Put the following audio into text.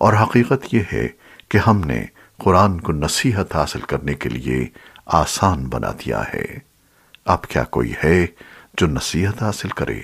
اور حقیقت یہ ہے کہ ہم نے قرآن کو نصیحت حاصل کرنے کے لیے آسان بنا دیا ہے۔ اب کیا کوئی ہے جو نصیحت حاصل کرے؟